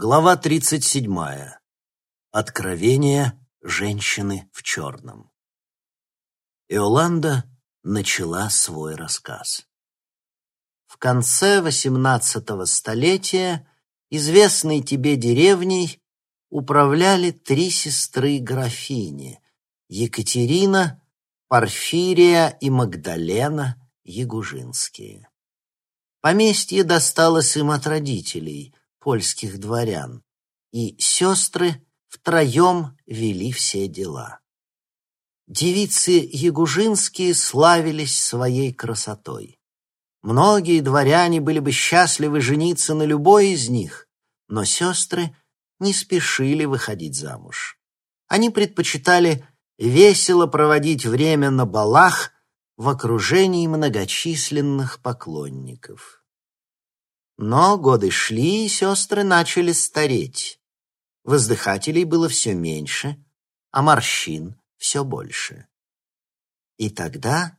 Глава 37. Откровение женщины в черном. Иоланда начала свой рассказ. В конце XVIII столетия известной тебе деревней управляли три сестры-графини — Екатерина, Порфирия и Магдалена Ягужинские. Поместье досталось им от родителей — польских дворян, и сестры втроем вели все дела. Девицы ягужинские славились своей красотой. Многие дворяне были бы счастливы жениться на любой из них, но сестры не спешили выходить замуж. Они предпочитали весело проводить время на балах в окружении многочисленных поклонников. Но годы шли, и сестры начали стареть. Воздыхателей было все меньше, а морщин все больше. И тогда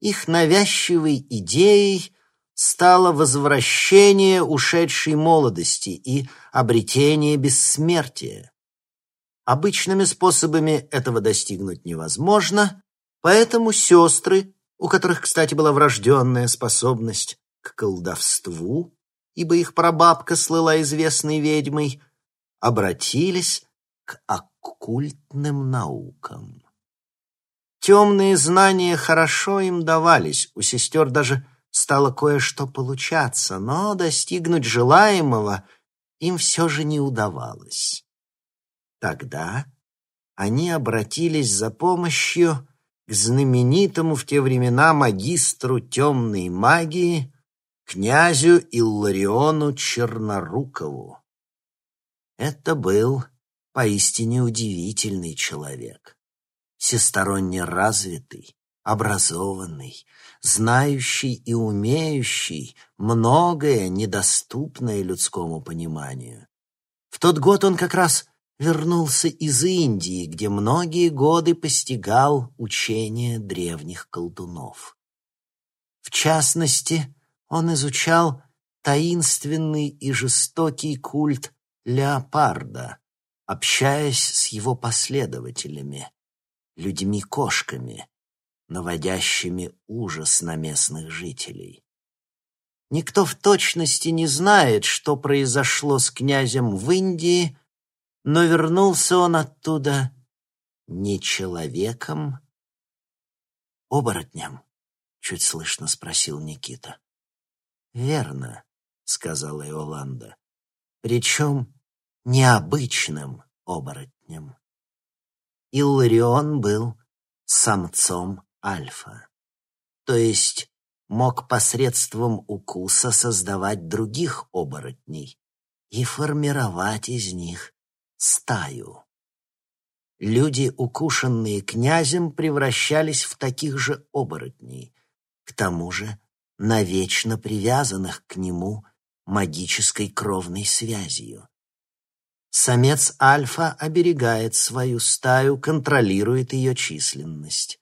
их навязчивой идеей стало возвращение ушедшей молодости и обретение бессмертия. Обычными способами этого достигнуть невозможно, поэтому сестры, у которых, кстати, была врожденная способность к колдовству, ибо их прабабка слыла известной ведьмой, обратились к оккультным наукам. Темные знания хорошо им давались, у сестер даже стало кое-что получаться, но достигнуть желаемого им все же не удавалось. Тогда они обратились за помощью к знаменитому в те времена магистру темной магии князю Иллариону Чернорукову. Это был поистине удивительный человек, всесторонне развитый, образованный, знающий и умеющий многое, недоступное людскому пониманию. В тот год он как раз вернулся из Индии, где многие годы постигал учение древних колдунов. В частности, он изучал таинственный и жестокий культ леопарда, общаясь с его последователями, людьми-кошками, наводящими ужас на местных жителей. Никто в точности не знает, что произошло с князем в Индии, но вернулся он оттуда не человеком, оборотнем, чуть слышно спросил Никита. «Верно», — сказала Иоланда. «Причем необычным оборотнем». Илларион был самцом альфа, то есть мог посредством укуса создавать других оборотней и формировать из них стаю. Люди, укушенные князем, превращались в таких же оборотней. К тому же навечно привязанных к нему магической кровной связью. Самец альфа оберегает свою стаю, контролирует ее численность.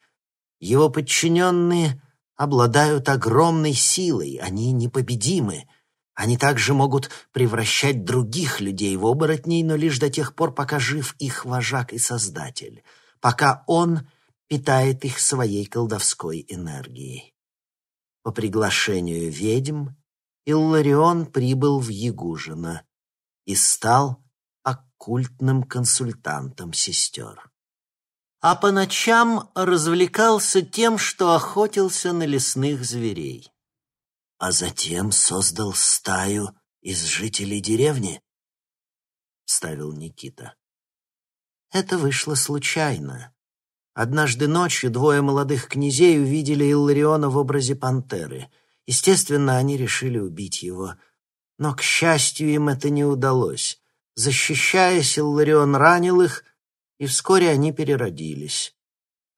Его подчиненные обладают огромной силой, они непобедимы. Они также могут превращать других людей в оборотней, но лишь до тех пор, пока жив их вожак и создатель, пока он питает их своей колдовской энергией. По приглашению ведьм Илларион прибыл в Ягужино и стал оккультным консультантом сестер. А по ночам развлекался тем, что охотился на лесных зверей. А затем создал стаю из жителей деревни, — ставил Никита. Это вышло случайно. Однажды ночью двое молодых князей увидели Иллариона в образе пантеры. Естественно, они решили убить его. Но, к счастью, им это не удалось. Защищаясь, Илларион ранил их, и вскоре они переродились.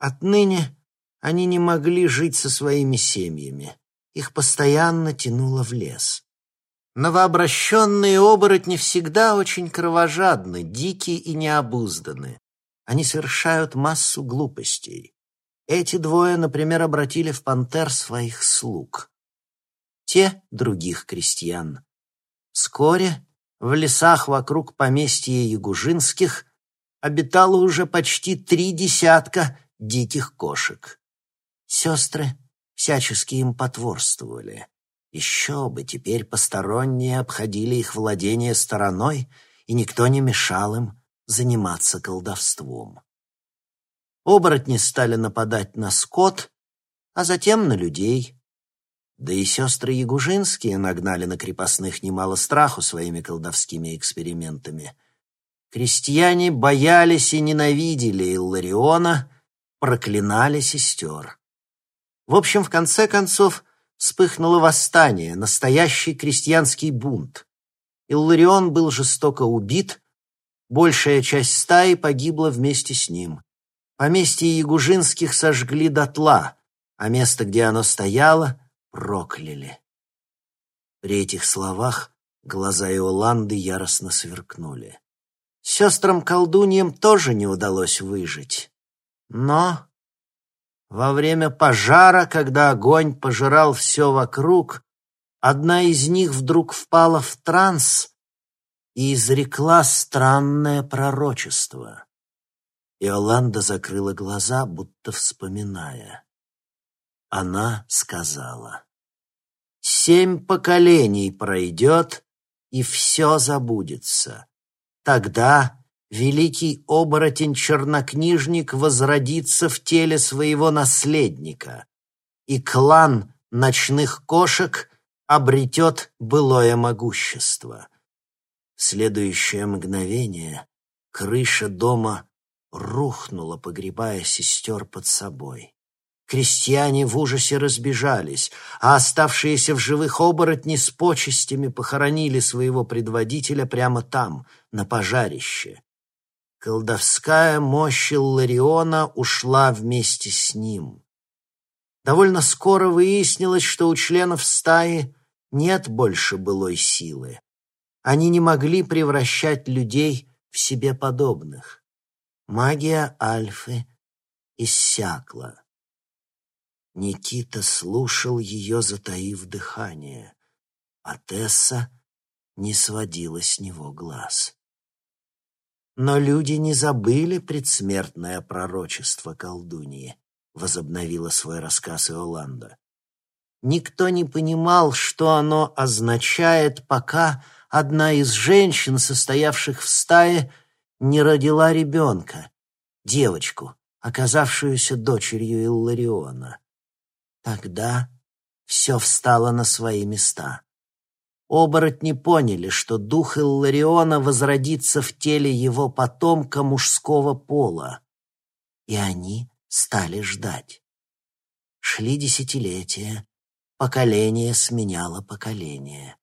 Отныне они не могли жить со своими семьями. Их постоянно тянуло в лес. Новообращенные оборотни всегда очень кровожадны, дикие и необузданы. Они совершают массу глупостей. Эти двое, например, обратили в пантер своих слуг. Те — других крестьян. Вскоре в лесах вокруг поместья Ягужинских обитало уже почти три десятка диких кошек. Сестры всячески им потворствовали. Еще бы, теперь посторонние обходили их владение стороной, и никто не мешал им заниматься колдовством. Оборотни стали нападать на скот, а затем на людей. Да и сестры Ягужинские нагнали на крепостных немало страху своими колдовскими экспериментами. Крестьяне боялись и ненавидели Иллариона, проклинали сестер. В общем, в конце концов, вспыхнуло восстание, настоящий крестьянский бунт. Илларион был жестоко убит, большая часть стаи погибла вместе с ним. Поместье Ягужинских сожгли дотла, а место, где оно стояло, прокляли. При этих словах глаза Иоланды яростно сверкнули. Сестрам-колдуньям тоже не удалось выжить. Но во время пожара, когда огонь пожирал все вокруг, одна из них вдруг впала в транс и изрекла странное пророчество. Иоланда закрыла глаза, будто вспоминая. Она сказала, «Семь поколений пройдет, и все забудется. Тогда великий оборотень-чернокнижник возродится в теле своего наследника, и клан ночных кошек обретет былое могущество. Следующее мгновение крыша дома рухнула, погребая сестер под собой. Крестьяне в ужасе разбежались, а оставшиеся в живых оборотни с почестями похоронили своего предводителя прямо там, на пожарище. Колдовская мощь Лариона ушла вместе с ним. Довольно скоро выяснилось, что у членов стаи нет больше былой силы. Они не могли превращать людей в себе подобных. Магия Альфы иссякла. Никита слушал ее, затаив дыхание, а Тесса не сводила с него глаз. Но люди не забыли предсмертное пророчество колдуньи, возобновила свой рассказ Иоланда. Никто не понимал, что оно означает, пока одна из женщин, состоявших в стае, не родила ребенка, девочку, оказавшуюся дочерью Иллариона. Тогда все встало на свои места. Оборотни поняли, что дух Иллариона возродится в теле его потомка мужского пола, и они стали ждать. Шли десятилетия, поколение сменяло поколение.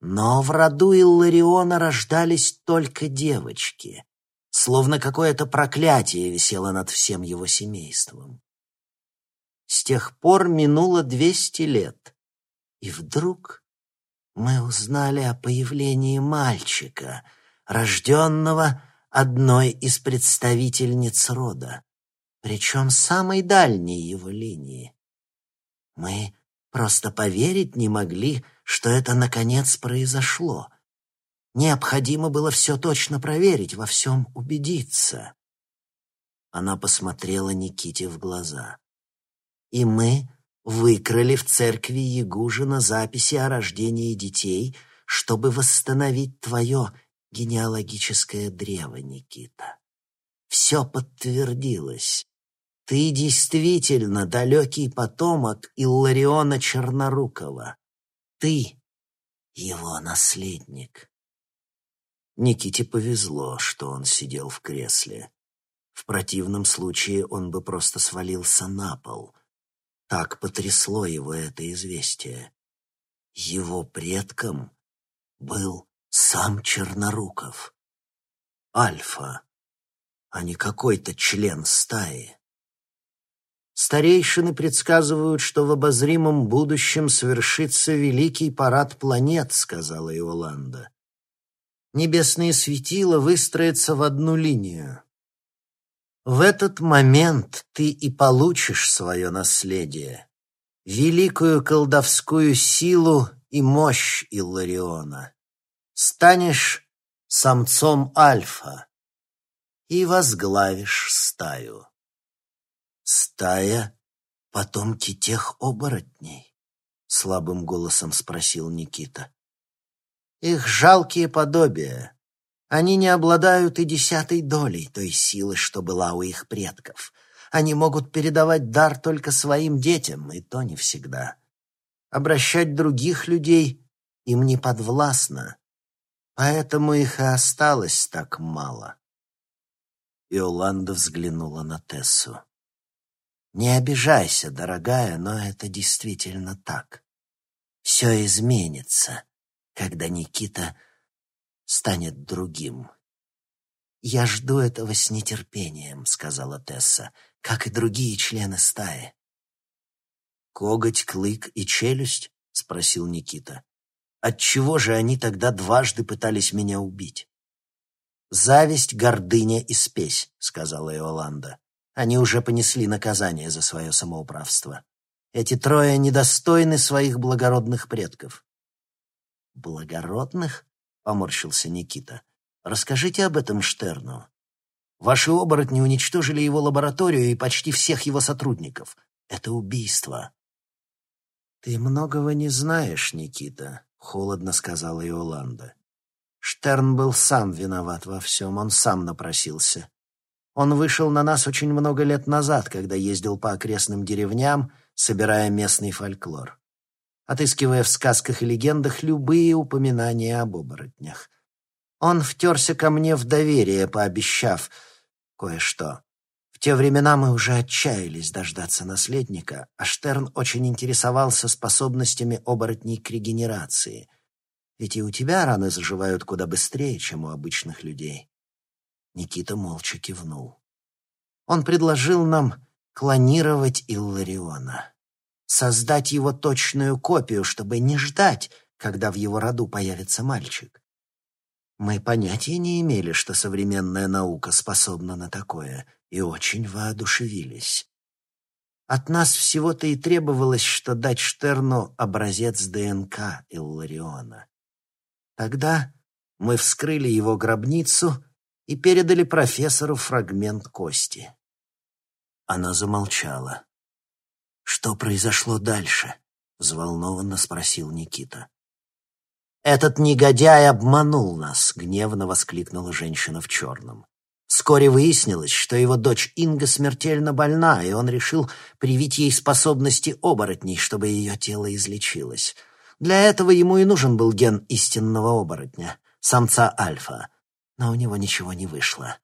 Но в роду Иллариона рождались только девочки, словно какое-то проклятие висело над всем его семейством. С тех пор минуло двести лет, и вдруг мы узнали о появлении мальчика, рожденного одной из представительниц рода, причем самой дальней его линии. Мы просто поверить не могли, что это наконец произошло. Необходимо было все точно проверить, во всем убедиться. Она посмотрела Никите в глаза и мы выкрали в церкви Ягужина записи о рождении детей, чтобы восстановить твое генеалогическое древо, Никита. Все подтвердилось. Ты действительно далекий потомок Иллариона Чернорукова. Ты его наследник. Никите повезло, что он сидел в кресле. В противном случае он бы просто свалился на пол — так потрясло его это известие. Его предком был сам Черноруков. Альфа, а не какой-то член стаи. Старейшины предсказывают, что в обозримом будущем свершится великий парад планет, сказала Иоланда. Небесные светила выстроятся в одну линию. В этот момент ты и получишь свое наследие, великую колдовскую силу и мощь Иллариона. станешь самцом альфа и возглавишь стаю. Стая — потомки тех оборотней? Слабым голосом спросил Никита. Их жалкие подобия. Они не обладают и десятой долей той силы, что была у их предков. Они могут передавать дар только своим детям, и то не всегда. Обращать других людей им не подвластно, поэтому их и осталось так мало. Иоланда взглянула на Тессу. «Не обижайся, дорогая, но это действительно так. Все изменится, когда Никита станет другим». «Я жду этого с нетерпением», — сказала Тесса, «как и другие члены стаи». «Коготь, клык и челюсть?» — спросил Никита. «Отчего же они тогда дважды пытались меня убить?» «Зависть, гордыня и спесь», — сказала Иоланда. «Они уже понесли наказание за свое самоуправство. Эти трое недостойны своих благородных предков». «Благородных?» — поморщился Никита. «Расскажите об этом Штерну. Ваши оборотни уничтожили его лабораторию и почти всех его сотрудников. Это убийство». «Ты многого не знаешь, Никита», — холодно сказала Иоланда. Штерн был сам виноват во всем, он сам напросился. Он вышел на нас очень много лет назад, когда ездил по окрестным деревням, собирая местный фольклор, отыскивая в сказках и легендах любые упоминания об оборотнях. Он втерся ко мне в доверие, пообещав кое-что. В те времена мы уже отчаялись дождаться наследника, а Штерн очень интересовался способностями оборотней к регенерации — ведь и у тебя раны заживают куда быстрее, чем у обычных людей. Никита молча кивнул. Он предложил нам клонировать Иллариона. Создать его точную копию, чтобы не ждать, когда в его роду появится мальчик. Мы понятия не имели, что современная наука способна на такое, и очень воодушевились. От нас всего-то и требовалось, что дать Штерну образец ДНК Иллариона. Тогда мы вскрыли его гробницу и передали профессору фрагмент кости. Она замолчала. «Что произошло дальше?» — взволнованно спросил Никита. «Этот негодяй обманул нас!» — гневно воскликнула женщина в черном. Вскоре выяснилось, что его дочь Инга смертельно больна, и он решил привить ей способности оборотней, чтобы ее тело излечилось. Для этого ему и нужен был ген истинного оборотня, самца альфа. Но у него ничего не вышло.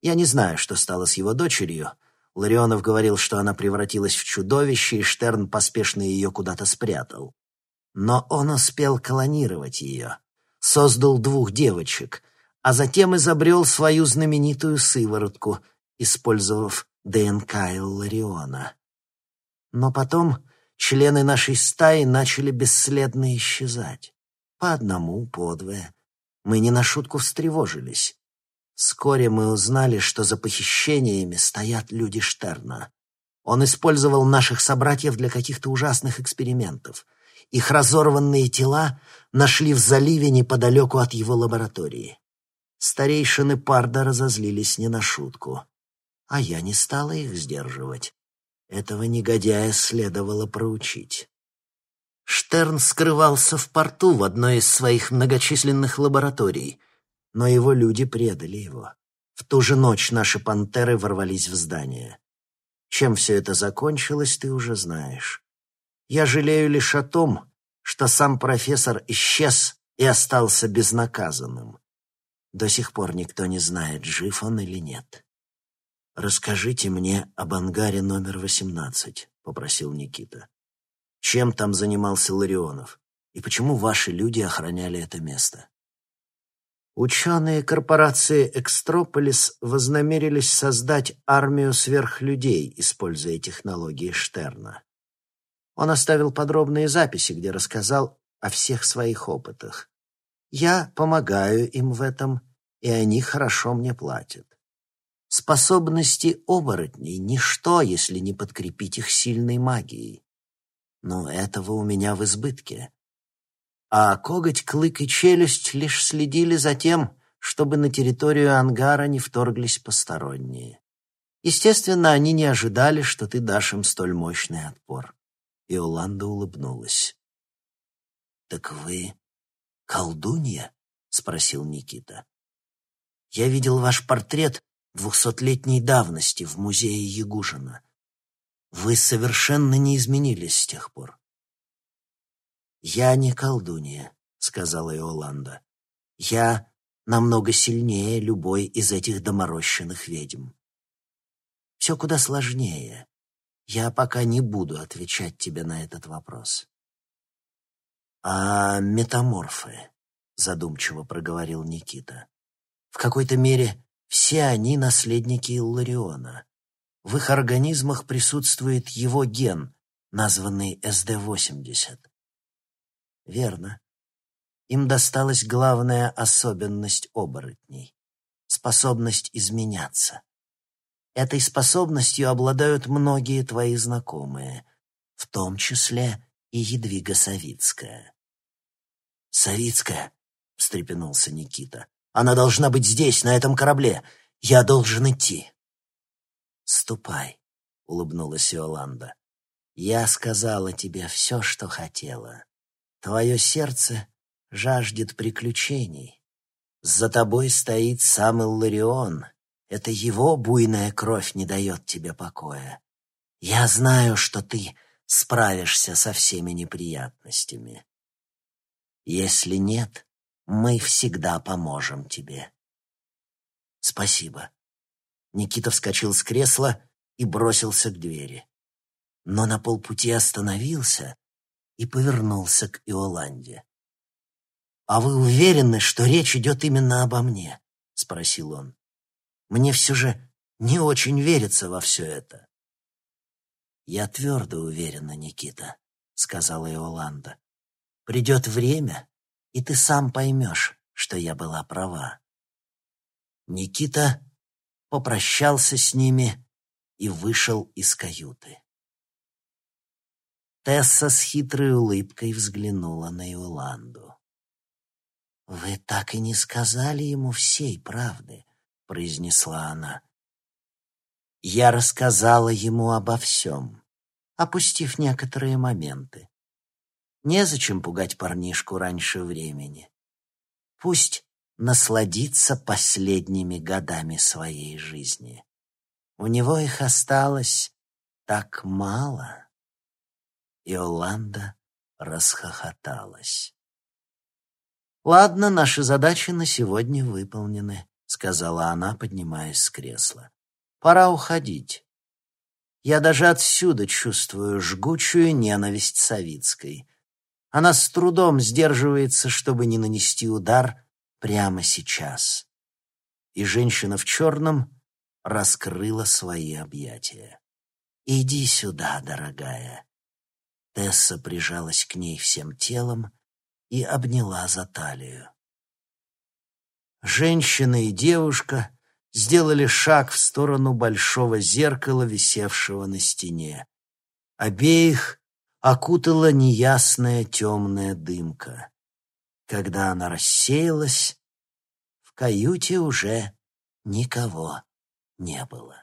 Я не знаю, что стало с его дочерью. Ларионов говорил, что она превратилась в чудовище, и Штерн поспешно ее куда-то спрятал. Но он успел колонировать ее, создал двух девочек, а затем изобрел свою знаменитую сыворотку, использовав ДНК Иллариона. Но потом члены нашей стаи начали бесследно исчезать. По одному, по двое. Мы не на шутку встревожились. Вскоре мы узнали, что за похищениями стоят люди Штерна. Он использовал наших собратьев для каких-то ужасных экспериментов. Их разорванные тела нашли в заливе неподалеку от его лаборатории. Старейшины Парда разозлились не на шутку. А я не стала их сдерживать. Этого негодяя следовало проучить. Штерн скрывался в порту в одной из своих многочисленных лабораторий, но его люди предали его. В ту же ночь наши пантеры ворвались в здание. Чем все это закончилось, ты уже знаешь. Я жалею лишь о том, что сам профессор исчез и остался безнаказанным. До сих пор никто не знает, жив он или нет. «Расскажите мне об ангаре номер восемнадцать», — попросил Никита. «Чем там занимался Ларионов? И почему ваши люди охраняли это место?» Ученые корпорации «Экстрополис» вознамерились создать армию сверхлюдей, используя технологии Штерна. Он оставил подробные записи, где рассказал о всех своих опытах. Я помогаю им в этом, и они хорошо мне платят. Способности оборотней — ничто, если не подкрепить их сильной магией. Но этого у меня в избытке. а коготь, клык и челюсть лишь следили за тем, чтобы на территорию ангара не вторглись посторонние. Естественно, они не ожидали, что ты дашь им столь мощный отпор. Иоланда улыбнулась. «Так вы колдунья?» — спросил Никита. «Я видел ваш портрет двухсотлетней давности в музее Ягужина. Вы совершенно не изменились с тех пор». «Я не колдунья», — сказала Иоланда. «Я намного сильнее любой из этих доморощенных ведьм. Все куда сложнее. Я пока не буду отвечать тебе на этот вопрос. «А метаморфы?» — задумчиво проговорил Никита. «В какой-то мере все они наследники Иллариона. В их организмах присутствует его ген, названный СД-80». «Верно. Им досталась главная особенность оборотней — способность изменяться. Этой способностью обладают многие твои знакомые, в том числе и Едвига Савицкая. «Савицкая?» — встрепенулся Никита. «Она должна быть здесь, на этом корабле. Я должен идти». «Ступай», — улыбнулась Иоланда. «Я сказала тебе все, что хотела. Твое сердце жаждет приключений. За тобой стоит сам Илларион, это его буйная кровь не дает тебе покоя. Я знаю, что ты справишься со всеми неприятностями. Если нет, мы всегда поможем тебе. Спасибо. Никита вскочил с кресла и бросился к двери. Но на полпути остановился и повернулся к Иоланде. «А вы уверены, что речь идет именно обо мне?» — спросил он. Мне все же не очень верится во все это. «Я твердо уверена, Никита», — сказала Иоланда. «Придет время, и ты сам поймешь, что я была права». Никита попрощался с ними и вышел из каюты. Тесса с хитрой улыбкой взглянула на Иоланду. «Вы так и не сказали ему всей правды», — произнесла она. Я рассказала ему обо всем, опустив некоторые моменты. Незачем пугать парнишку раньше времени. Пусть насладится последними годами своей жизни. У него их осталось так мало. Иоланда расхохоталась. Ладно, наши задачи на сегодня выполнены сказала она, поднимаясь с кресла. Пора уходить. Я даже отсюда чувствую жгучую ненависть Савицкой. Она с трудом сдерживается, чтобы не нанести удар прямо сейчас. И женщина в черном раскрыла свои объятия. «Иди сюда, дорогая». Тесса прижалась к ней всем телом и обняла за талию. Женщина и девушка сделали шаг в сторону большого зеркала, висевшего на стене. Обеих окутала неясная темная дымка. Когда она рассеялась, в каюте уже никого не было.